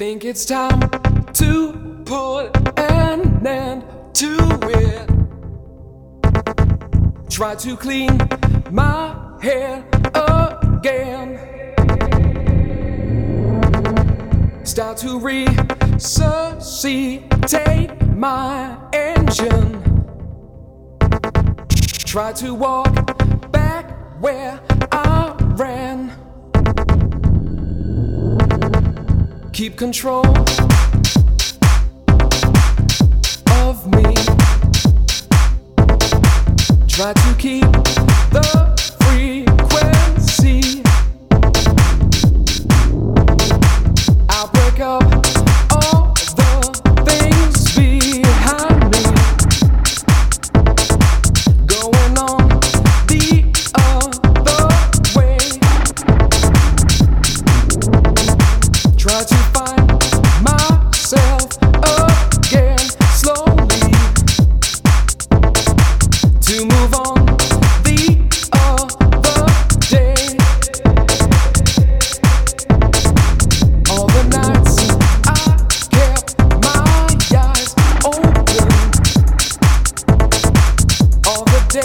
Think it's time to put an end to it. Try to clean my head again. Start to resuscitate my engine. Try to walk back where I ran. keep control.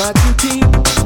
But you keep